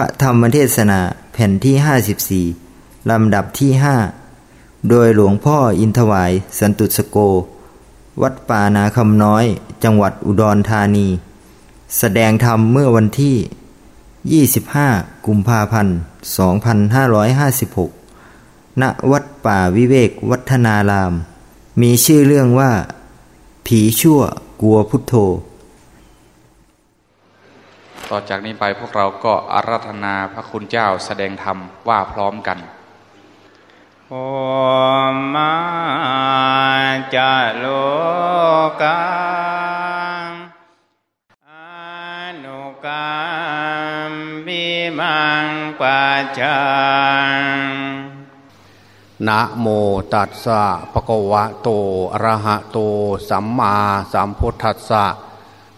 พระธรรมเทศนาแผ่นที่ 54 ลำดับที่ 5 โดยหลวงพ่ออินทวาย สันตุสโก วัดป่านาคำน้อย จังหวัดอุดรธานี แสดงธรรมเมื่อวันที่ 25 กุมภาพันธ์ 2556 ณ วัดป่าวิเวกวัฒนาราม มีชื่อเรื่องว่า ผีชั่วกลัวพุทโธ ต่อจากนี้ไปพวกเราก็อาราธนาพระคุณเจ้าแสดงธรรมว่าพร้อมกันโอมาจะโลกังอนุกรรมบิมังปัจจังนะโมตัสสะภะคะวะโต อะระหะโต สัมมาสัมพุทธัสสะ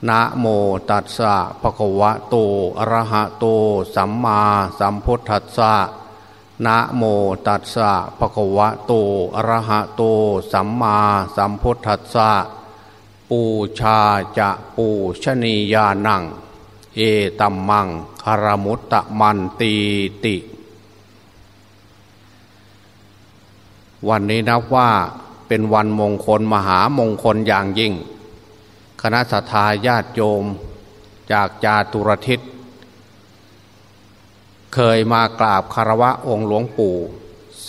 นะโมตัสสะภะคะวะโตอะระหะโต สัมมาสัมพุทธัสสะนะโมตัสสะภะคะวะโตอะระหะโต สัมมาสัมพุทธัสสะปูชาจะปูชนียานัง เอตัมมังคารมุตตะมันตีติ วันนี้นับว่าเป็นวันมงคลมหามงคลอย่างยิ่ง คณะสัตยาญาติโยมจากจาตุรทิศ เคยมากราบคารวะองค์หลวงปู่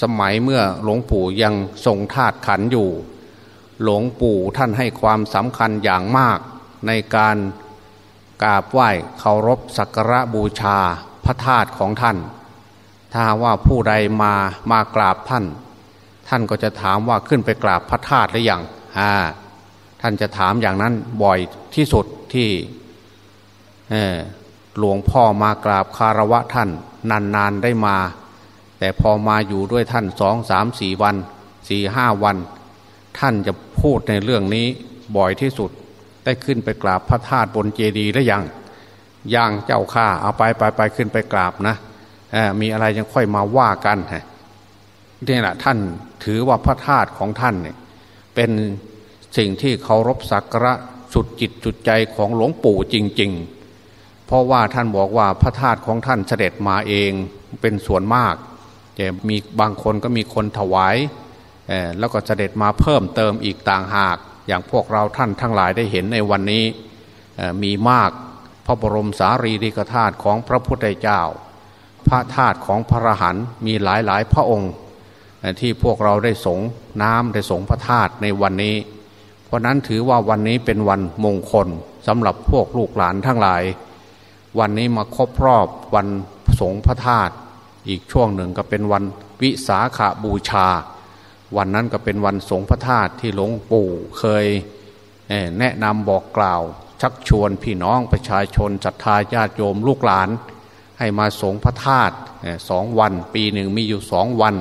สมัยเมื่อหลวงปู่ยังทรงธาตุขันอยู่ หลวงปู่ท่านให้ความสำคัญอย่างมากในการกราบไหว้เคารพสักการะบูชาพระธาตุของท่าน ถ้าว่าผู้ใดมามากราบท่าน ท่านก็จะถามว่าขึ้นไปกราบพระธาตุหรือยังอ่า ท่านจะถามอย่างนั้นบ่อยที่สุดที่หลวงพ่อมากราบคารวะท่าน นานๆได้มา แต่พอมาอยู่ด้วยท่านสองสามสี่วันสี่ห้าวัน ท่านจะพูดในเรื่องนี้บ่อยที่สุด ได้ขึ้นไปกราบพระธาตุบนเจดีย์หรือยังย่างเจ้าข้าเอาไปไปไปขึ้นไปกราบนะมีอะไรยังค่อยมาว่ากันฮะนี่แหละท่านถือว่าพระธาตุของท่านเนี่ยเป็น สิ่งที่เคารพสักการะสุดจิตจุดใจของหลวงปู่จริง ๆ เพราะว่าท่านบอกว่าพระธาตุของท่านเสด็จมาเองเป็นส่วนมากแต่มีบางคนก็มีคนถวายแล้วก็เสด็จมาเพิ่มเติมอีกต่างหาก อย่างพวกเราท่านทั้งหลายได้เห็นในวันนี้มีมากพระบรมสารีริกธาตุของพระพุทธเจ้า พระธาตุของพระหันมีหลายหลายพระองค์ ที่พวกเราได้สงน้ำได้สงพระธาตุในวันนี้ เพราะนั้นถือว่าวันนี้เป็นวันมงคลสำหรับพวกลูกหลานทั้งหลาย วันนี้มาครบรอบวันสงพระธาตุอีกช่วงหนึ่งก็เป็นวันวิสาขาบูชา วันนั้นก็เป็นวันสงพระธาตุที่หลวงปู่เคยแนะนำบอกกล่าว ชักชวนพี่น้องประชาชนศรัทธาญาติโยมลูกหลาน ให้มาสงพระธาตุสองวัน ปีหนึ่งมีอยู่สองวัน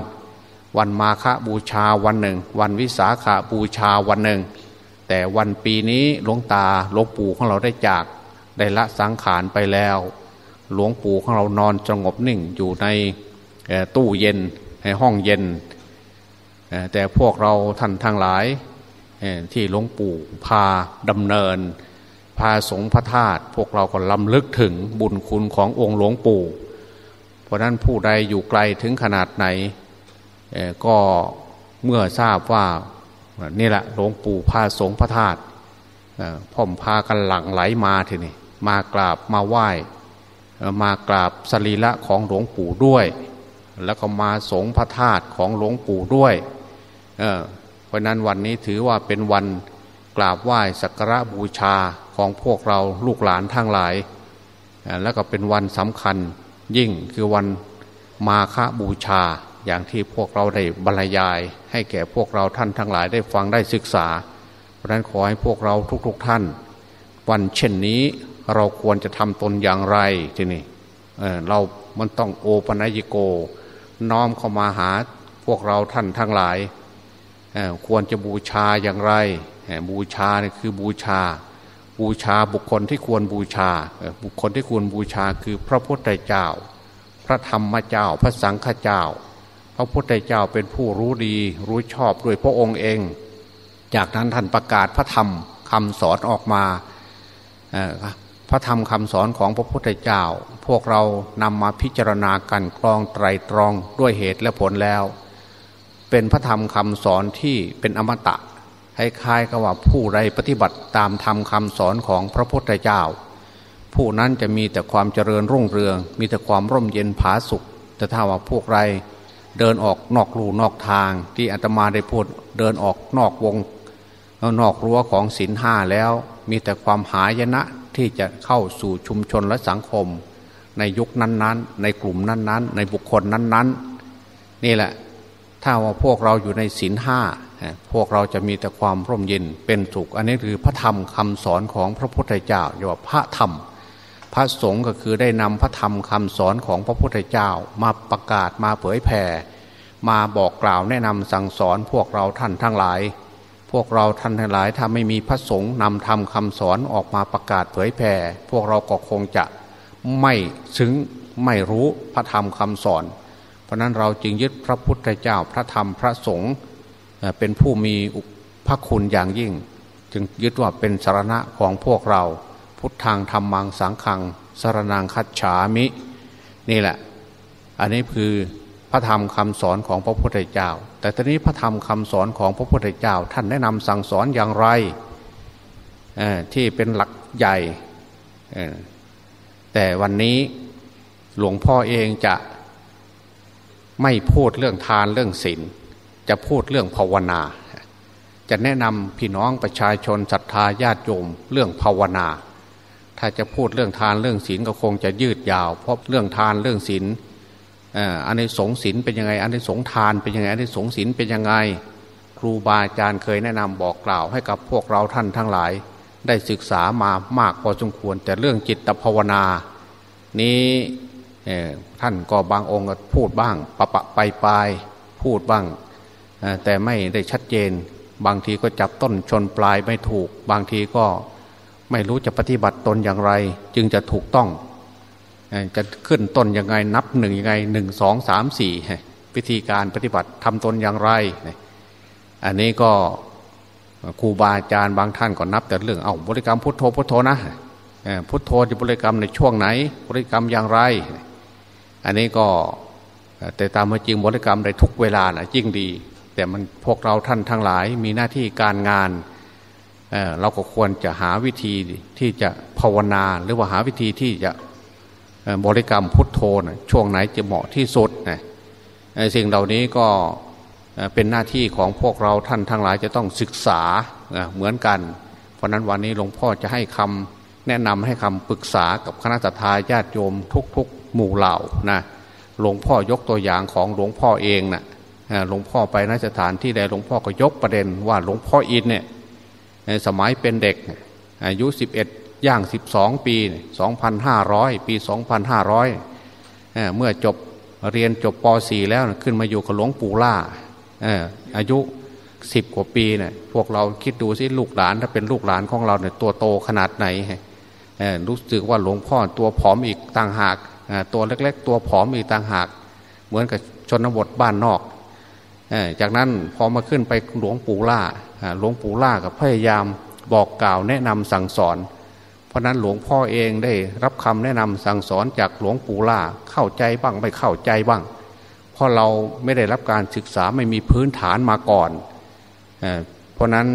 วันมาฆบูชาวันหนึ่ง วันวิสาขาบูชาวันหนึ่ง แต่วันปีนี้หลวงตาหลวงปู่ของเราได้จากได้ละสังขารไปแล้ว หลวงปู่ของเรานอนสงบนิ่งอยู่ในตู้เย็นในห้องเย็น แต่พวกเราท่านทั้งหลายที่หลวงปู่พาดำเนิน พาสงพระธาตุพวกเราก็ลำลึกถึงบุญคุณขององค์หลวงปู่ เพราะนั้นผู้ใดอยู่ไกลถึงขนาดไหนก็เมื่อทราบว่า นี่แหละหลวงปู่พาสงพระธาตุพ่อมพากันหลั่งไหลมาทีนี่มากราบมาไหว้มากราบสรีระของหลวงปู่ด้วย แล้วก็มาสงพระธาตุของหลวงปู่ด้วยเเพราะนั้นวันนี้ถือว่าเป็นวันกราบไหว้สักการะบูชาของพวกเราลูกหลานทั้งหลาย แล้วก็เป็นวันสำคัญยิ่งคือวันมาฆบูชา อย่างที่พวกเราได้บรรยาย ให้แก่พวกเราท่านทั้งหลายได้ฟังได้ศึกษา เพราะนั้นขอให้พวกเราทุกๆทท่าน วันเช่นนี้เราควรจะทำตนอย่างไรทีนี้เเรามันต้องโอปนัยโก น้อมเข้ามาหาพวกเราท่านทั้งหลาย ควรจะบูชาอย่างไร บูชาเนี่ยคือบูชา บูชาบุคคลที่ควรบูชา บุคคลที่ควรบูชาคือพระพุทธเจ้า พระธรรมเจ้า พระสังฆเจ้า ระพุทธเจ้าเป็นผู้รู้ดี รู้ชอบด้วยพระองค์เอง จากนั้นท่านประกาศพระธรรมคำสอนออกมาพระธรรมคำสอนของพระพุทธเจ้า พวกเรานำมาพิจารณากันกรองไตรตรองด้วยเหตุและผลแล้ว เป็นพระธรรมคำสอนที่เป็นอมตะคล้ายๆกับว่าผู้ใดปฏิบัติตามธรรมคำสอนของพระพุทธเจ้า ผู้นั้นจะมีแต่ความเจริญรุ่งเรือง มีแต่ความร่มเย็นผาสุขแต่ถ้าว่าพวกไร เดินออกนอกลูนอกทาง ที่อาตมาได้พูดเดินออกนอกวงนอกรั้วของศีลห้าแล้ว มีแต่ความหายนะที่จะเข้าสู่ชุมชนและสังคม ในยุคนั้นๆ ในกลุ่มนั้นๆ ในบุคคลนั้นๆ นี่แหละถ้าว่าพวกเราอยู่ในศีลห้าพวกเราจะมีแต่ความร่มเย็นเป็นสุข อันนี้คือพระธรรมคำสอนของพระพุทธเจ้าเรียกว่าพระธรรม พระสงฆ์ก็คือได้นำพระธรรมคำสอนของพระพุทธเจ้ามาประกาศมาเผยแผ่ มาบอกกล่าวแนะนำสั่งสอนพวกเราท่านทั้งหลาย พวกเราท่านทั้งหลายถ้าไม่มีพระสงฆ์นำธรรมคำสอนออกมาประกาศเผยแผ่ พวกเราก็คงจะไม่ซึ้งไม่รู้พระธรรมคำสอน เพราะนั้นเราจึงยึดพระพุทธเจ้าพระธรรมพระสงฆ์เป็นผู้มีพระคุณอย่างยิ่ง จึงยึดว่าเป็นสารณะของพวกเรา พุทธังธรรมังสังขังสารนางคัจฉามิ นี่แหละ อันนี้คือพระธรรมคำสอนของพระพุทธเจ้า แต่ตอนนี้พระธรรมคำสอนของพระพุทธเจ้า ท่านแนะนำสั่งสอนอย่างไรที่เป็นหลักใหญ่แต่วันนี้หลวงพ่อเองจะไม่พูดเรื่องทานเรื่องศีลจะพูดเรื่องภาวนา จะแนะนำพี่น้องประชาชนศรัทธาญาติโยมเรื่องภาวนา ถ้าจะพูดเรื่องทานเรื่องศีลก็คงจะยืดยาว เพราะเรื่องทานเรื่องศีลอันในสงศีลเป็นยังไง อันในสงทานเป็นยังไง อันในสงศีลเป็นยังไง ครูบาอาจารย์เคยแนะนำบอกกล่าวให้กับพวกเราท่านทั้งหลาย ได้ศึกษามามากพอสมควร แต่เรื่องจิตภาวนา นี้ท่านก็บางองค์พูดบ้างปะปะไปไปพูดบ้าง แต่ไม่ได้ชัดเจน บางทีก็จับต้นชนปลายไม่ถูก บางทีก็ ไม่รู้จะปฏิบัติตนอย่างไร จึงจะถูกต้องจะขึ้นต้นยังไงนับหนึ่งยังไงหนึ่งสองสามสี่วิธีการปฏิบัติทำตนอย่างไร อันนี้ก็ครูบาอาจารย์บางท่านก็นับ แต่เรื่องเอาบริกรรมพุทโธพุทโธนะพุทโธจะบริกรรมในช่วงไหน บริกรรมอย่างไร อันนี้ก็แต่ตามจริงบริกรรมในทุกเวลานะยิ่งดี แต่มันพวกเราท่านทั้งหลายมีหน้าที่การงาน เราก็ควรจะหาวิธีที่จะภาวนา หรือว่าหาวิธีที่จะบริกรรมพุทโธนะช่วงไหนจะเหมาะที่สุดนะสิ่งเหล่านี้ก็เป็นหน้าที่ของพวกเราท่านทั้งหลายจะต้องศึกษาเหมือนกัน เพราะนั้นวันนี้หลวงพ่อจะให้คำแนะนำให้คำปรึกษากับคณะทาญาติโยมทุกๆ หมู่เหล่านะหลวงพ่อยกตัวอย่างของหลวงพ่อเองนะหลวงพ่อไปนสถานที่ใดหลวงพ่อก็ยกประเด็นว่าหลวงพ่ออินเนี่ย สมัยเป็นเด็กอายุสิบเอ็ดย่างสิบสองปีสองพันห้าร้อยปีสองพันห้าร้อยเมื่อจบเรียนจบป .4 แล้วขึ้นมาอยู่กับหลวงปู่ล่าอายุสิบกว่าปีเนี่ยพวกเราคิดดูสิลูกหลานถ้าเป็นลูกหลานของเราเนี่ยตัวโตขนาดไหนรู้สึกว่าหลวงพ่อตัวผอมอีกต่างหากตัวเล็ก ๆ ตัวผอมอีกต่างหาก เหมือนกับชนบทบ้านนอกจากนั้นพอมาขึ้นไปหลวงปู่ล่า หลวงปู่ล่ากับพยายามบอกกล่าวแนะนำสั่งสอน เพราะนั้นหลวงพ่อเองได้รับคำแนะนำสั่งสอนจากหลวงปู่ล่าเข้าใจบ้างไม่เข้าใจบ้าง เพราะเราไม่ได้รับการศึกษาไม่มีพื้นฐานมาก่อน เพราะนั้น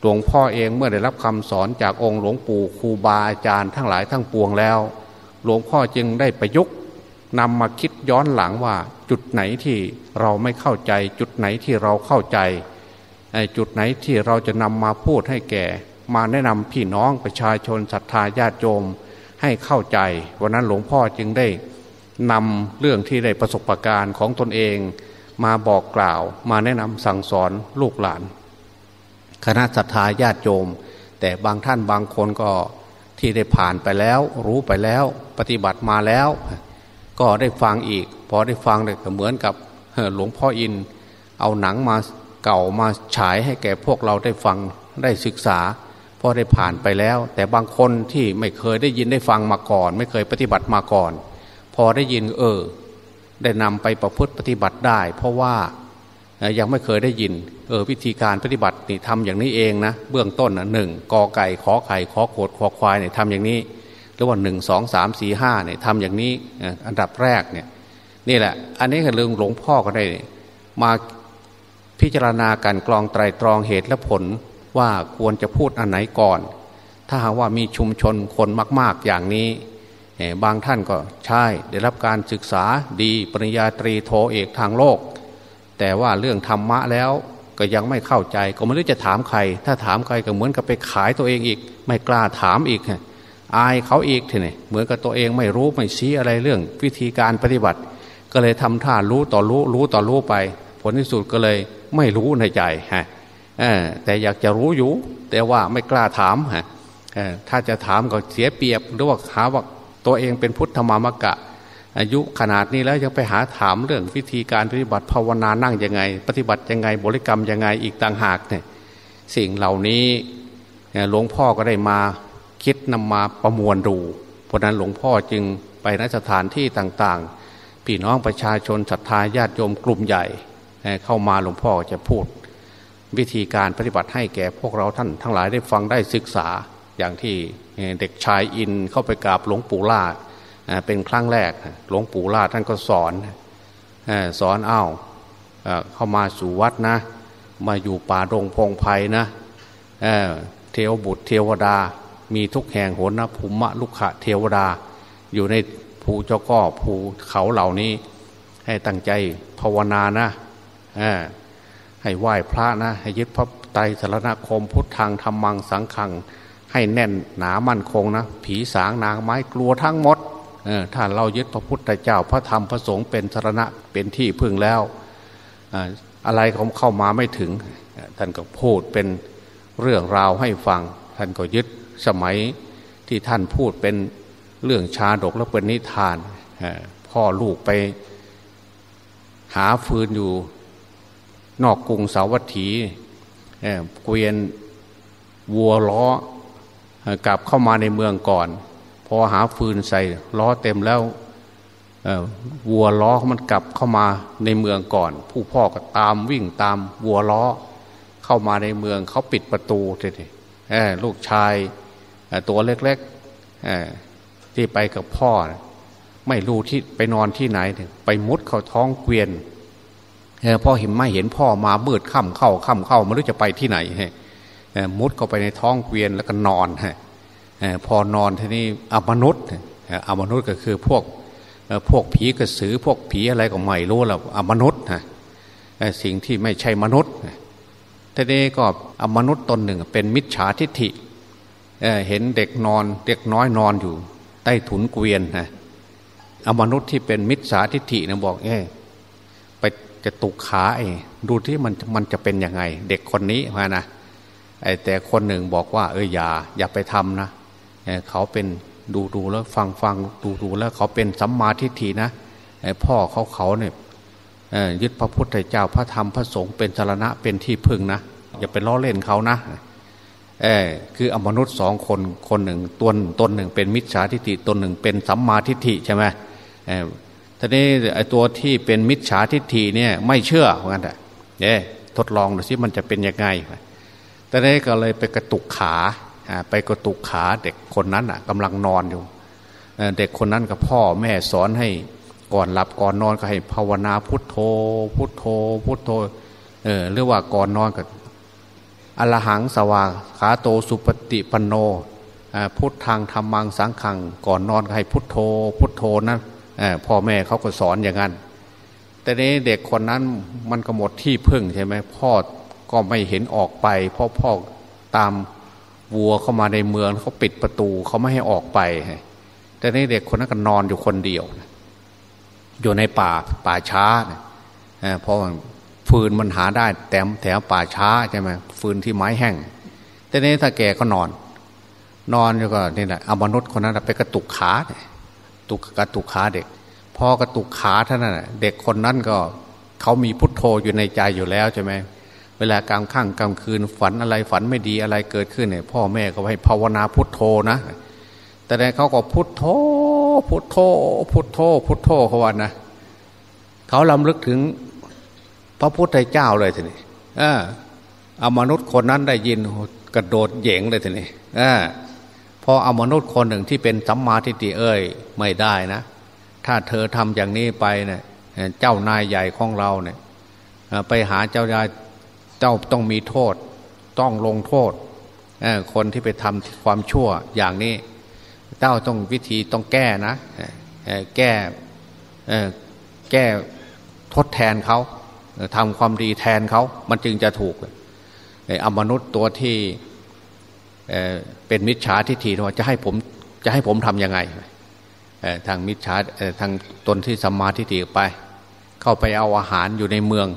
หลวงพ่อเองเมื่อได้รับคำสอนจากองค์หลวงปู่ครูบาอาจารย์ทั้งหลายทั้งปวงแล้ว หลวงพ่อจึงได้ประยุกต์นำมาคิดย้อนหลังว่าจุดไหนที่เราไม่เข้าใจ จุดไหนที่เราเข้าใจ จุดไหนที่เราจะนำมาพูดให้แก่ มาแนะนำพี่น้องประชาชนศรัทธาญาติโยมให้เข้าใจ วันนั้นหลวงพ่อจึงได้นำเรื่องที่ได้ประสบการณ์ของตนเอง มาบอกกล่าว มาแนะนำสั่งสอนลูกหลาน คณะศรัทธาญาติโยม แต่บางท่านบางคนก็ที่ได้ผ่านไปแล้ว รู้ไปแล้วปฏิบัติมาแล้ว ก็ได้ฟังอีก พอได้ฟังเลยก็เหมือนกับหลวงพ่ออิน เอาหนังมา เก่ามาฉายให้แก่พวกเราได้ฟังได้ศึกษาพอได้ผ่านไปแล้ว แต่บางคนที่ไม่เคยได้ยินได้ฟังมาก่อน ไม่เคยปฏิบัติมาก่อน พอได้ยินเออ ได้นำไปประพฤติปฏิบัติได้ เพราะว่ายังไม่เคยได้ยิน เออวิธีการปฏิบัตินี่ทำอย่างนี้เองนะ เบื้องต้นนะหนึ่งกอไก่ขอไข่ขอโขดขอควายเนี่ยทำอย่างนี้รือว่าหนึ่งสองสามสี่ห้าเนี่ยทำอย่างนี้อันดับแรกเนี่ยนี่แหละ อันนี้คือเรื่องหลวงพ่อก็ได้มา พิจารณาการกรองไตรตรองเหตุและผลว่าควรจะพูดอันไหนก่อน ถ้าหากว่ามีชุมชนคนมาก ๆอย่างนี้ บางท่านก็ใช่ ได้รับการศึกษาดีปริญญาตรีโทเอกทางโลก แต่ว่าเรื่องธรรมะแล้วก็ยังไม่เข้าใจก็ไม่รู้จะถามใคร ถ้าถามใครก็เหมือนกับไปขายตัวเองอีก ไม่กล้าถามอีกอายเขาอีกทีนี่เหมือนกับตัวเองไม่รู้ไม่ชี้อะไรเรื่องวิธีการปฏิบัติ ก็เลยทำท่ารู้ต่อรู้รู้ต่อรู้ไป ผลที่สุดก็เลยไม่รู้ในใจฮะแต่อยากจะรู้อยู่ แต่ว่าไม่กล้าถามฮะถ้าจะถามก็เสียเปรียบหรือว่าหาว่าตัวเองเป็นพุทธมามกะ อายุขนาดนี้แล้วยังไปหาถามเรื่องวิธีการปฏิบัติภาวนานั่งยังไง ปฏิบัติยังไงบริกรรมยังไงอีกต่างหากเนี่ยสิ่งเหล่านี้หลวงพ่อก็ได้มาคิดนำมาประมวลดูเพราะนั้นหลวงพ่อจึงไปนสถานที่ต่างๆ พี่น้องประชาชนศรัทธาญาติโยมกลุ่มใหญ่ เข้ามาหลวงพ่อจะพูด วิธีการปฏิบัติให้แก่พวกเราท่านทั้งหลายได้ฟังได้ศึกษาอย่างที่เด็กชายอินเข้าไปกราบหลวงปู่ล่าเป็นครั้งแรกหลวงปู่ล่าท่านก็สอนสอนอ้าวเข้ามาสู่วัดนะ มาอยู่ป่าดงพงไพ่นะเทวบุตรเทวดา มีทุกแห่งโหนนะภูมิลุกขะเทวดา อยู่ในภูเจ้าก็ภูเขาเหล่านี้ ให้ตั้งใจภาวนานะ ให้ไหว้พระนะ ให้ยึดพระไตรสรณคมพุทธังธรรมังสังขัง ให้แน่นหนามั่นคงนะ ผีสางนางไม้กลัวทั้งหมดถ้าเรายึดพระพุทธเจ้าพระธรรมพระสงฆ์เป็นสรณะเป็นที่พึ่งแล้วอะไรเขาเข้ามาไม่ถึง ท่านก็พูดเป็นเรื่องราวให้ฟัง ท่านก็ยึดสมัยที่ท่านพูดเป็นเรื่องชาดกและเป็นนิทาน พ่อลูกไปหาฟืนอยู่ นอกกรุงสาวัตถีเกวียนวัวล้อกลับเข้ามาในเมืองก่อน พอหาฟืนใส่ล้อเต็มแล้ววัวล้อมันกลับเข้ามาในเมืองก่อน ผู้พ่อก็ตามวิ่งตามวัวล้อเข้ามาในเมืองเขาปิดประตูเลยลูกชายตัวเล็กๆที่ไปกับพ่อ ไม่รู้ที่ไปนอนที่ไหน ไปมุดเข้าท้องเกวียน พอเห็นไม่เห็นพ่อมาเบืดค่ำเข้าค่ำเข้าไม่รู้จะไปที่ไหนมุดเข้าไปในท้องเกวียนแล้วก็นอนพอนอนที่นี้อมนุษย์อมนุษย์ก็คือพวกพวกผีกระสือพวกผีอะไรก็ไม่รู้แล้วอมนุษย์สิ่งที่ไม่ใช่มนุษย์ทีนี้ก็อมนุษย์ตนหนึ่งเป็นมิจฉาทิฏฐิเห็นเด็กนอนเด็กน้อยนอนอยู่ ใต้ถุนเกวียนนะอมนุษย์ที่เป็นมิจฉาทิฏฐินะบอกเอไป จะตุกขาไอ้ดูที่มันมันจะเป็นยังไง เด็กคนนี้มานะไอ้แต่คนหนึ่งบอกว่า เอออย่าอย่าไปทำนะเเขาเป็นดูดูแล้วฟังฟังดูดูแล้วเขาเป็นสัมมาทิฏฐินะพ่อเขาเขาเนี่ยยึดพระพุทธเจ้าพระธรรมพระสงฆ์เป็นสารณะเป็นที่พึ่งนะอย่าไปล้อเล่นเขานะเออคืออมนุษย์สองคนคนหนึ่งตนตนหนึ่งเป็นมิจฉาทิฏฐิตนหนึ่งเป็นสัมมาทิฏฐิใช่ไหมเออ ทีนี้ไอ้ตัวที่เป็นมิจฉาทิฏฐิเนี่ยไม่เชื่อเหมือนกันเอ่ยทดลองดูสิมันจะเป็นยังไงตอนนี้ก็เลยไปกระตุกขาไปกระตุกขาเด็กคนนั้นอะกำลังนอนอยู่เด็กคนนั้นกับพ่อแม่สอนให้ก่อนหลับก่อนนอนก็ให้ภาวนาพุทโธ พุทโธ พุทโธเออหรือว่าก่อนนอนก็อรหังสวาขาโตสุปฏิปันโนพุทธังธรรมังสังขังก่อนนอนก็ให้พุทโธ พุทโธนะ พ่อแม่เขาก็สอนอย่างนั้น แต่นี้เด็กคนนั้นมันก็หมดที่พึ่งใช่ไหมพ่อก็ไม่เห็นออกไปเพราะพ่อตามวัวเข้ามาในเมืองเขาปิดประตูเขาไม่ให้ออกไป แต่นี้เด็กคนนั้นก็นอนอยู่คนเดียว อยู่ในป่าป่าช้าเพราะฟืนมันหาได้แถมแถวป่าช้าใช่ไหมฟืนที่ไม้แห้ง แต่นี้ถ้าแกก็นอน นอนอยู่ก็นี่แหละอมนุษย์คนนั้นไปกระตุกขา ตุกกระตุกขาเด็ก พอกระตุกขาท่านน่ะเด็กคนนั้นก็เขามีพุทโธอยู่ในใจอยู่แล้วใช่ไหมเวลากลางค่ำกลางคืนฝันอะไรฝันไม่ดีอะไรเกิดขึ้นเนี่ยพ่อแม่ก็ให้ภาวนาพุทโธนะ แต่ในเขาก็พุทโธพุทโธพุทโธพุทโธเขาว่านะเขาลำลึกถึงพระพุทธเจ้าเลยทีนี้เอามนุษย์คนนั้นได้ยินกระโดดเหยงเลยทีนี้ พอเอามนุษย์คนหนึ่งที่เป็นสัมมาทิฏฐิเอ้ยไม่ได้นะ ถ้าเธอทำอย่างนี้ไปเนี่ยเจ้านายใหญ่ของเราเนี่ยไปหาเจ้านายเจ้าต้องมีโทษ ต้องลงโทษคนที่ไปทำความชั่วอย่างนี้ เจ้าต้องวิธีต้องแก้นะแก้แก้ทดแทนเขาทำความดีแทนเขา มันจึงจะถูกอมนุษย์ตัวที่ เป็นมิจฉาทิฏฐิว่าจะให้ผมจะให้ผมทำยังไงทางมิจฉาทางตนที่สัมมาทิฏฐิไป เข้าไปเอาอาหารอยู่ในเมือง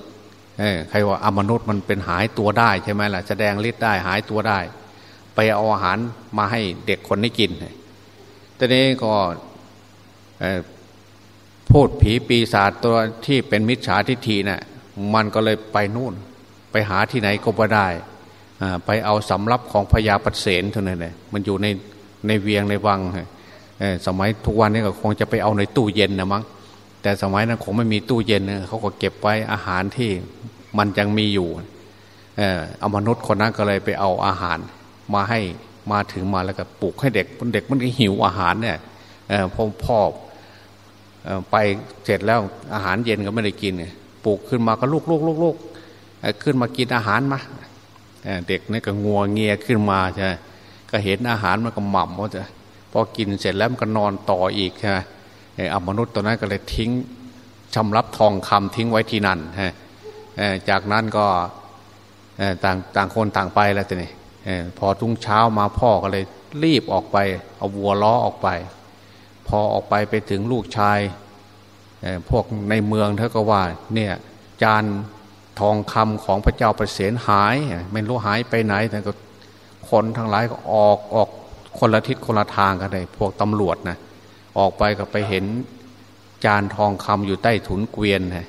ใครว่าอมนุษย์มันเป็นหายตัวได้ใช่ไหมล่ะแสดงฤทธิ์ได้หายตัวได้ ไปเอาอาหารมาให้เด็กคนนี้กินตอนนี้ก็พูดผีปีศาจตัวที่เป็นมิจฉาทิฏฐินะ่ะมันก็เลยไปนู่น ไปหาที่ไหนก็ไม่ได้ ไปเอาสำรับของพญาปเสนเท่านั้นเลยมันอยู่ในในเวียงในวังสมัยทุกวันนี้ก็คงจะไปเอาในตู้เย็นนะมั้งแต่สมัยนั้นคงไม่มีตู้เย็นเขาก็เก็บไว้อาหารที่มันยังมีอยู่เอามนุษย์คนนั้นก็เลยไปเอาอาหารมาให้มาถึงมาแล้วก็ปลูกให้เด็กเด็กมันก็หิวอาหารเนี่ยพ่อพ่อไปเสร็จแล้วอาหารเย็นก็ไม่ได้กินปลูกขึ้นมาก็ลูกลูกลูกลูกขึ้นมากินอาหารมา เด็กนี่ก็งัวเงียขึ้นมาใช่ก็เห็นอาหารมันก็หม่ำว่าจะพอกินเสร็จแล้วมันก็นอนต่ออีกใช่ไหมอมนุษย์ตัวนั้นก็เลยทิ้งชำรับทองคำทิ้งไว้ที่นั่นฮะจากนั้นก็ต่างต่างคนต่างไปแล้วทีนี้พอทุ่งเช้ามาพ่อก็เลยรีบออกไป เอาวัวล้อออกไป พอออกไปไปถึงลูกชายพวกในเมืองเธอก็ว่าเนี่ยจาน ทองคำของพระเจ้าประเสนหายไม่รู้หายไปไหนแต่ก็คนทั้งหลายก็ออกออกคนละทิศคนละทางกันเลยพวกตำรวจนะออกไปก็ไปเห็นจานทองคำอยู่ใต้ถุนเกวียนนะ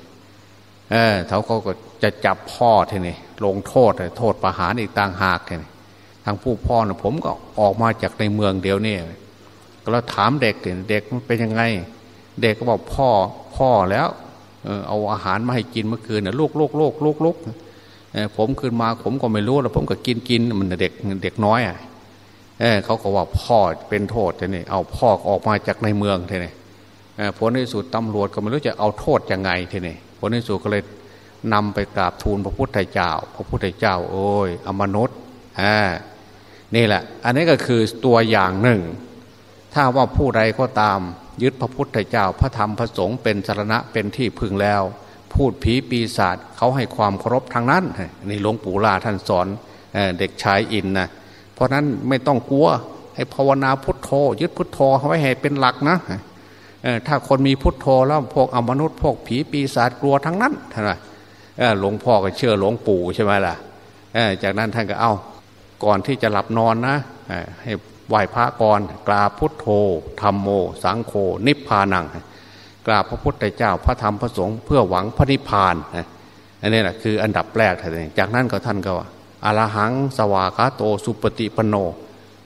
เออเขาก็จะจับพ่อทีนี่ลงโทษโทษประหารอีกต่างหากทีนี่ทางผู้พ่อนะผมก็ออกมาจากในเมืองเดียวนี่ก็ถามเด็กเด็กมันเป็นยังไง เด็กก็บอกพ่อพ่อแล้ว เอาอาหารมาให้กินเมื่อคืนนะลูกลูกลูกลูกลูกผมคืนมาผมก็ไม่รู้แล้วผมก็กินกินมันเด็กเด็กน้อยอะเขาก็ว่าพ่อเป็นโทษทีนี่เอาพ่อออกมาจากในเมืองทีนี่ผลในสุดตำรวจก็ไม่รู้จะเอาโทษยังไงทีนี่ผลในสุดก็เลยนำไปกราบทูลพระพุทธเจ้า พระพุทธเจ้า โอ้ยอมนุษย์อ่านี่แหละ อันนี้ก็คือตัวอย่างหนึ่ง ถ้าว่าผู้ใดก็ตาม ยึดพระพุทธเจ้าพระธรรมพระสงฆ์เป็นสารณะเป็นที่พึงแล้ว พูดผีปีศาจเขาให้ความเคารพทางนั้นนี่หลวงปู่ลาท่านสอนเด็กชายอินนะเพราะนั้นไม่ต้องกลัวให้ภาวนาพุทโธ ยึดพุทโธไว้ให้เป็นหลักนะถ้าคนมีพุทโธแล้วพวกอมนุษย์พวกผีปีศาจกลัวทั้งนั้นท่านหลวงพ่อก็เชื่อหลวงปู่ใช่ไหมล่ะจากนั้นท่านก็เอาก่อนที่จะหลับนอนนะให้ ไหว้พระก่อนกราบพุทโธธรรมโม สังโฆนิพพานัง กราบพระพุทธเจ้าพระธรรมพระสงฆ์เพื่อหวังพระนิพพานอันนี้แหละคืออันดับแรกท่านจากนั้นก็ท่านก็ว่าอรหังสวากาโตสุปฏิปโน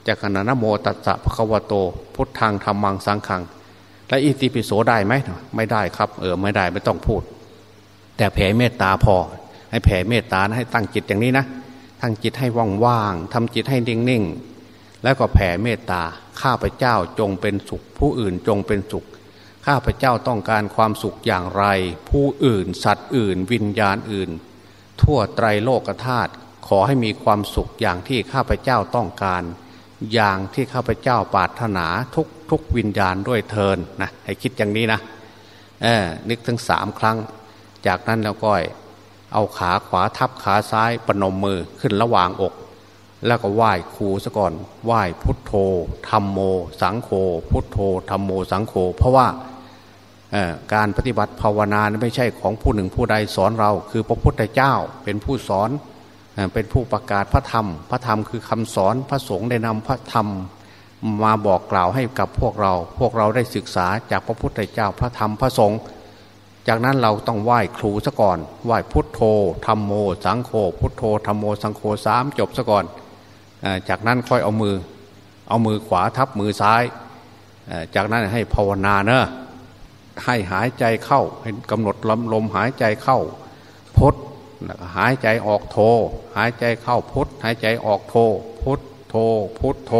จากขณะนโมตัสสะพระควโต พุทธังธรรมังสังขัง และอิติปิโสได้ไหมไม่ได้ครับเออไม่ได้ไม่ต้องพูด แต่แผ่เมตตาพอ ให้แผ่เมตตาให้ตั้งจิตอย่างนี้นะทั้งจิตให้ว่างๆทำจิตให้นิ่งๆ แล้วก็แผ่เมตตาข้าพเจ้าจงเป็นสุข ผู้อื่นจงเป็นสุข ข้าพเจ้าต้องการความสุขอย่างไร ผู้อื่น สัตว์อื่น วิญญาณอื่น ทั่วไตรโลกธาตุขอให้มีความสุขอย่างที่ข้าพเจ้าต้องการ อย่างที่ข้าพเจ้าปรารถนาทุกทุกวิญญาณด้วยเทินนะให้คิดอย่างนี้นะเออนึกถึงสามครั้ง จากนั้นแล้วก็เอาขาขวาทับขาซ้ายปนมมือขึ้นระหว่างอก แล้วก็ไหว้ครูซะก่อนไหว้พุทโธธรรมโม สังโฆพุทโธธรรมโมสังโฆเพราะว่าการปฏิบัติภาวนาไม่ใช่ของผู้หนึ่งผู้ใดสอนเรา คือพระพุทธเจ้าเป็นผู้สอนเป็นผู้ประกาศพระธรรม พระธรรมคือคำสอนพระสงฆ์ได้นำพระธรรมมาบอกกล่าวให้กับพวกเรา พวกเราได้ศึกษาจากพระพุทธเจ้าพระธรรมพระสงฆ์จากนั้นเราต้องไหว้ครูซะก่อนไหว้พุทโธธรรมโม สังโฆพุทโธธรรมโมสังโฆสามจบซะก่อน จากนั้นค่อยเอามือ เอามือขวาทับมือซ้าย จากนั้นให้ภาวนาเนอะให้หายใจเข้าให้กำหนดลมลมหายใจเข้าพุทหายใจออกโท หายใจเข้าพุทหายใจออกโทพุทโทพุทโท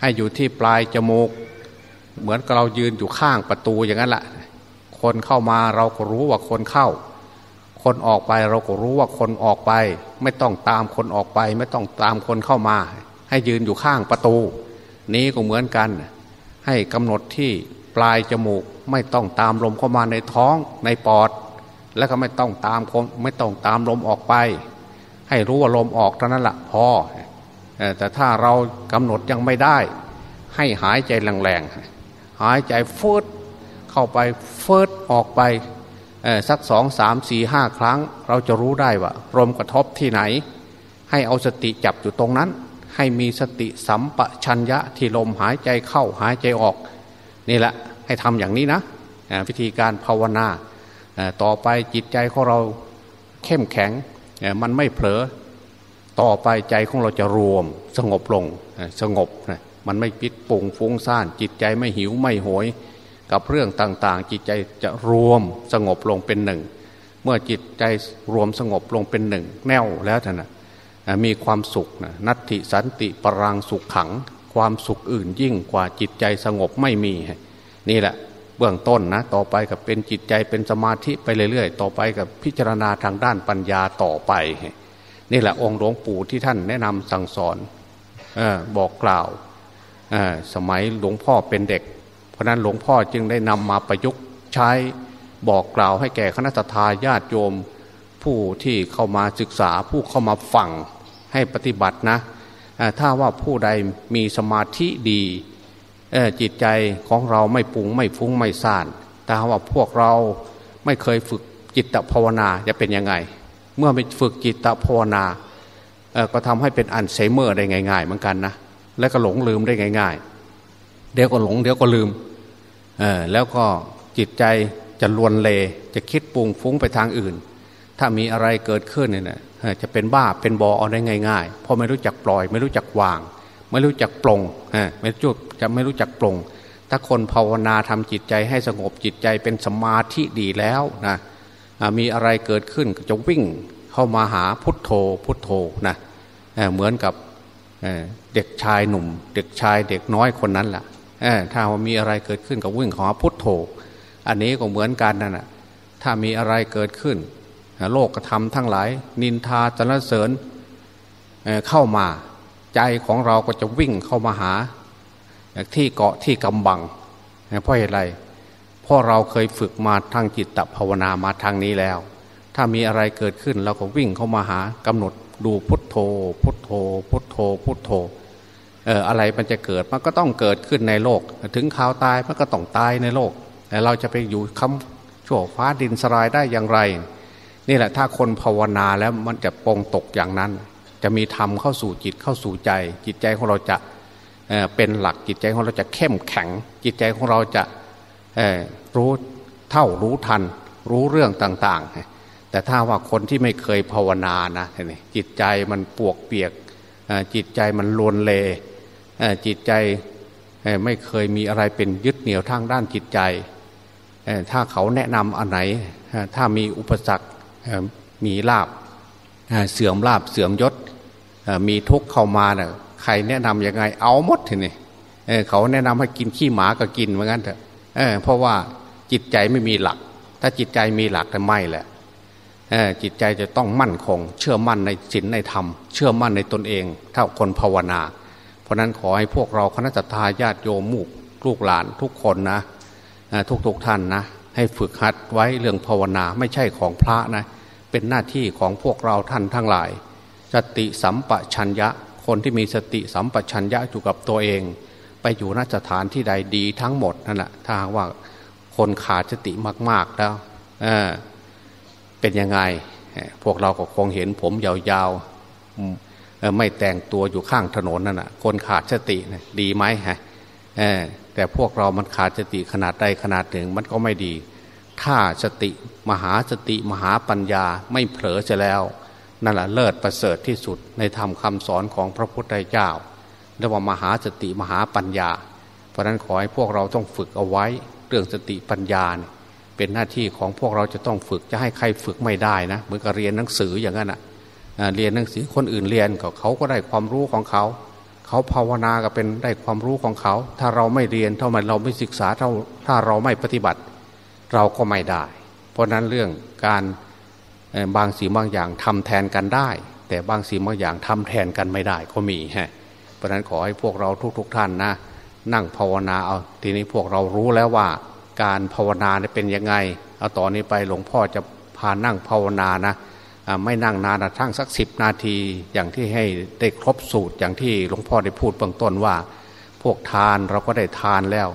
ให้อยู่ที่ปลายจมูก เหมือนกับเรายืนอยู่ข้างประตูอย่างนั้นแหละคนเข้ามาเราก็รู้ว่าคนเข้า คนออกไปเราก็รู้ว่าคนออกไป ไม่ต้องตามคนออกไป ไม่ต้องตามคนเข้ามา ให้ยืนอยู่ข้างประตู นี้ก็เหมือนกัน ให้กำหนดที่ปลายจมูกไม่ต้องตามลมเข้ามาในท้องในปอด แล้วก็ไม่ต้องตามคนไม่ต้องตามลมออกไป ให้รู้ว่าลมออกเท่านั้นแหละพอแต่ถ้าเรากำหนดยังไม่ได้ ให้หายใจแรงๆหายใจฟืดเข้าไปเฟิดออกไป สักสองสามสี่ห้าครั้ง เราจะรู้ได้ว่าลมกระทบที่ไหน ให้เอาสติจับอยู่ตรงนั้น ให้มีสติสัมปชัญญะที่ลมหายใจเข้าหายใจออก นี่แหละให้ทำอย่างนี้นะวิธีการภาวนาต่อไปจิตใจของเราเข้มแข็งมันไม่เผลอต่อไปใจของเราจะรวมสงบลงสงบมันไม่ปิดปุ่งฟุ้งซ่าน จิตใจไม่หิวไม่โหย กับเรื่องต่างๆ จิตใจจะรวมสงบลงเป็นหนึ่ง เมื่อจิตใจรวมสงบลงเป็นหนึ่ง แน่วแล้วท่านนะมีความสุขนะนัตติสันติปรังสุขขัง ความสุขอื่นยิ่งกว่าจิตใจสงบไม่มี นี่แหละเบื้องต้นนะต่อไปกับเป็นจิตใจเป็นสมาธิไปเรื่อยๆ ต่อไปกับพิจารณาทางด้านปัญญาต่อไป นี่แหละองค์หลวงปู่ที่ท่านแนะนำสั่งสอนอบอกกล่าวสมัยหลวงพ่อเป็นเด็ก เพราะนั้นหลวงพ่อจึงได้นำมาประยุกต์ใช้บอกกล่าวให้แก่คณะทาญาติโยม ผู้ที่เข้ามาศึกษาผู้เข้ามาฟังให้ปฏิบัตินะ ถ้าว่าผู้ใดมีสมาธิดีจิตใจของเราไม่ปุงไม่ฟุ้งไม่ซ่านแต่ว่าพวกเราไม่เคยฝึกจิตภาวนาจะเป็นยังไง เมื่อไปฝึกจิตภาวนาก็ทำให้เป็นอัลไซเมอร์ได้ง่าย ๆ เหมือนกันนะและก็หลงลืมได้ง่าย ๆ เดี๋ยวก็หลง เดี๋ยวก็ลืมเออแล้วก็จิตใจจะลวนเลจะคิดปรุงฟุ้งไปทางอื่น ถ้ามีอะไรเกิดขึ้นเนี่ยจะเป็นบ้าเป็นบอเอาได้ง่ายๆเพราะไม่รู้จักปล่อย ไม่รู้จักวาง ไม่รู้จักปลงไม่รู้จะไม่รู้จักปลงถ้าคนภาวนาทำจิตใจให้สงบจิตใจเป็นสมาธิดีแล้วนะมีอะไรเกิดขึ้นก็จะวิ่งเข้ามาหาพุทโธพุทโธนะเหมือนกับเด็กชายหนุ่ม เด็กชายเด็กน้อยคนนั้นแหละ ถ้าว่ามีอะไรเกิดขึ้นก็วิ่งขอพุทโธอันนี้ก็เหมือนกันนั่นแหะถ้ามีอะไรเกิดขึ้น โลกกระทำทั้งหลาย นินทาจรเสริญเข้ามาใจของเราก็จะวิ่งเข้ามาหา ที่เกาะที่กำบังเพราะอะไรเพราะเราเคยฝึกมาทางจิตตภาวนามาทางนี้แล้ว ถ้ามีอะไรเกิดขึ้นเราก็วิ่งเข้ามาหากำหนดดูพุทโธ พุทโธ พุทโธ พุทโธ อออะไรมันจะเกิดมันก็ต้องเกิดขึ้นในโลก ถึงข่าวตายมันก็ต้องตายในโลกแต่เราจะไปอยู่คำชั่วฟ้าดินสลายได้อย่างไร นี่แหละถ้าคนภาวนาแล้วมันจะปองตกอย่างนั้น จะมีธรรมเข้าสู่จิตเข้าสู่ใจ จิตใจของเราจะเเป็นหลักจิตใจของเราจะเข้มแข็ง จิตใจของเราจะรู้เท่ารู้ทัน รู้เรื่องต่าง ๆ แต่ถ้าว่าคนที่ไม่เคยภาวนานะจิตใจมันปวกเปียกจิตใจมันลวนเล จิตใจไม่เคยมีอะไรเป็นยึดเหนี่ยวทางด้านจิตใจ ถ้าเขาแนะนำอันไหน ถ้ามีอุปสรรคมีลาบเสื่อมลาบเสื่อมยศมีทุกข์เข้ามาเน่ะใครแนะนำยังไงเอาหมดทีนี่เขาแนะนำให้กินขี้หมาก็กินเหมือนกันเถอะเพราะว่าจิตใจไม่มีหลัก ถ้าจิตใจมีหลักแต่ไม่แหละจิตใจจะต้องมั่นคง เชื่อมั่นในศีลในธรรม เชื่อมั่นในตนเองถ้าคนภาวนา เพราะนั้นขอให้พวกเราคณะทาญาติโยมมุกลูกหลานทุกคนนะทุกทุกท่านนะ ให้ฝึกหัดไว้เรื่องภาวนาไม่ใช่ของพระนะ เป็นหน้าที่ของพวกเราท่านทั้งหลาย สติสัมปชัญญะ คนที่มีสติสัมปชัญญะอยู่กับตัวเอง ไปอยู่นสถานที่ใดดีทั้งหมดนั่นแหละถ้าว่าคนขาดสติมาก ๆ แล้วเเป็นยังไง พวกเราก็คงเห็นผมยาว ไม่แต่งตัวอยู่ข้างถนนนั่นแหะคนขาดสตินะดีไหมฮะแต่พวกเรามันขาดสติขนาดใดขนาดหนึ่งมันก็ไม่ดี ถ้าสติมหาสติมหาปัญญาไม่เผลอจะแล้ว นั่นแหละเลิศประเสริฐที่สุดในธรรมคาสอนของพระพุทธเจ้าเรียกว่ามหาสติมหาปัญญา เพราะนั้นขอให้พวกเราต้องฝึกเอาไว้เรื่องสติปัญญาเนี่ยเป็นหน้าที่ของพวกเราจะต้องฝึกจะให้ใครฝึกไม่ได้นะเหมือนกับเรียนหนังสืออย่างนั้นอะ เรียนหนังสือคนอื่นเรียนก็เขาก็ได้ความรู้ของเขา เขาภาวนาก็เป็นได้ความรู้ของเขา ถ้าเราไม่เรียนเท่าไหร่เราไม่ศึกษาเท่าถ้าเราไม่ปฏิบัติ เราก็ไม่ได้ เพราะนั้นเรื่องการบางสิ่งบางอย่างทำแทนกันได้ แต่บางสิ่งบางอย่างทำแทนกันไม่ได้ก็มีฮะเพราะนั้นขอให้พวกเราทุกๆทท่านนะ นั่งภาวนาเอาทีนี้พวกเรารู้แล้วว่า การภาวนาเป็นยังไงเอาต่อนนี้ไปหลวงพ่อจะพานั่งภาวนานะ ไม่นั่งนานทั้งสักสิบนาทีอย่างที่ให้ได้ครบสูตรอย่างที่หลวงพ่อได้พูดเบื้องต้นว่า พวกทานเราก็ได้ทานแล้ว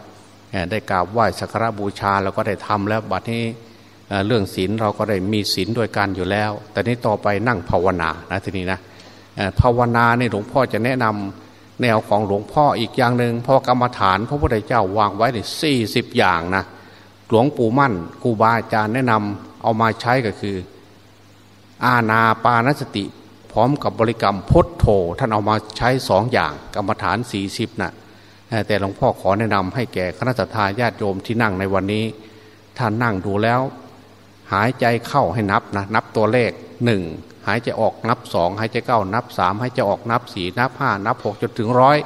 ได้กราบไหว้สักการบูชาเราก็ได้ทำแล้วบัดนี้เรื่องศีลเราก็ได้มีศีลด้วยกันอยู่แล้ว แต่นี้ต่อไปนั่งภาวนานะทีนี้นะภาวนาเนี่ยหลวงพ่อจะแนะนำแนวของหลวงพ่ออีกอย่างหนึ่งพราะกรรมฐานพระพุทธเจ้าวางไว้ในสี่สิบอย่างนะหลวงปู่มั่นครูบาอาจารย์แนะนำเอามาใช้ก็คือ อาณาปานสติ พร้อมกับบริกรรมพุทโธท่านเอามาใช้สองอย่างกรรมฐานสี่สิบนะ่ะแต่หลวงพ่อขอแนะนำให้แก่คณะทาญาติโยมที่นั่งในวันนี้ท่านนั่งดูแล้ว หายใจเข้าให้นับนะนับตัวเลขหนึ่งหายใจออกนับสองหายใจเข้านับสามหายใจออกนับสี่นับห้านับหกจนถึงร้อย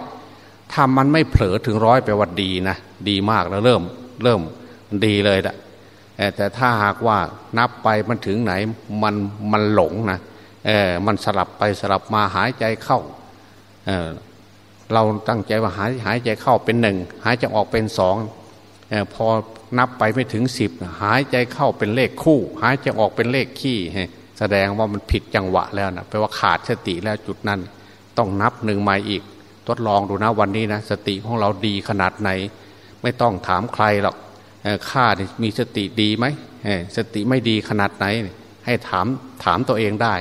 ถ้ามันไม่เผลอถึงร้อยแปว่าดีนะดีมากแล้วเริ่มเริ่มดีเลยละ แต่ถ้าหากว่านับไปมันถึงไหนมันมันหลงนะเออมันสลับไปสลับมาหายใจเข้าเออเราตั้งใจว่าหายหายใจเข้าเป็นหนึ่งหายใจออกเป็นสองอพอนับไปไม่ถึงสิบหายใจเข้าเป็นเลขคู่ หายใจออกเป็นเลขขี้แสดงว่ามันผิดจังหวะแล้วนะแปลว่าขาดสติแล้วจุดนั้น ต้องนับหนึ่งใหม่อีก ทดลองดูนะวันนี้นะสติของเราดีขนาดไหน ไม่ต้องถามใครหรอก ข้ามีสติดีไหมสติไม่ดีขนาดไหน ให้ถามถามตัวเองได้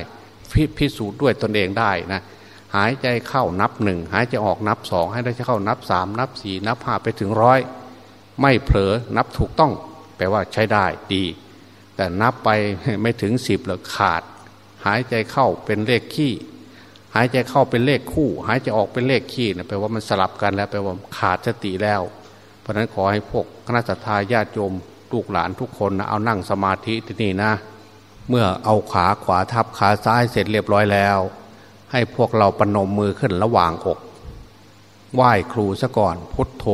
พิสูจน์ด้วยตนเองได้นะหายใจเข้านับหนึ่งหายใจออกนับสองให้ได้เข้านับสามนับสี่นับห้าไปถึงร้อยไม่เผลอนับถูกต้อง แปลว่าใช้ได้ดี แต่นับไปไม่ถึงสิบแล้วขาด หายใจเข้าเป็นเลขขี้ หายใจเข้าเป็นเลขคู่ หายใจออกเป็นเลขขี้นะแปลว่ามันสลับกันแล้วแปลว่าขาดสติแล้ว เพราะนั้นขอให้พวกคณะสัตยาญาติโยมลูกหลานทุกคนนะเอานั่งสมาธิที่นี่นะ เมื่อเอาขาขวาทับขาซ้ายเสร็จเรียบร้อยแล้ว ให้พวกเราปนมมือขึ้นระหว่างอกไหว้ครูซะก่อน พุทโธ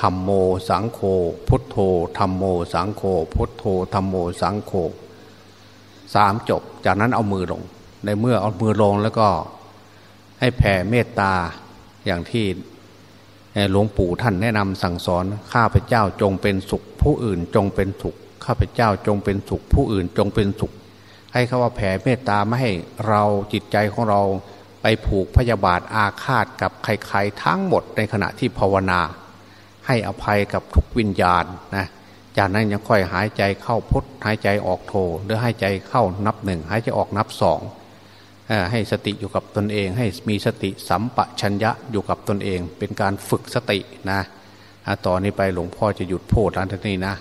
ธรรมโม สังโฆพุทโธธรรมโม สังโฆพุทโธธรรมโม สังโฆสามจบ จากนั้นเอามือลง ในเมื่อเอามือลงแล้วก็ให้แผ่เมตตาอย่างที่ หลวงปู่ท่านแนะนำสั่งสอนข้าพเจ้าจงเป็นสุข ผู้อื่นจงเป็นสุขข้าพเจ้าจงเป็นสุข ผู้อื่นจงเป็นสุข ให้เขาว่าแผ่เมตตาไม่ให้เราจิตใจของเราไปผูกพยาบาทอาฆาตกับใครๆทั้งหมดในขณะที่ภาวนา ให้อภัยกับทุกวิญญาณนะจากนั้นยังค่อยหายใจเข้าพุทหายใจออกโทหรือหายใจเข้านับหนึ่งหายใจออกนับสอง ให้สติอยู่กับตนเอง ให้มีสติสัมปชัญญะอยู่กับตนเอง เป็นการฝึกสตินะต่อนนี้ไปหลวงพ่อจะหยุดโพดอันนี้นะ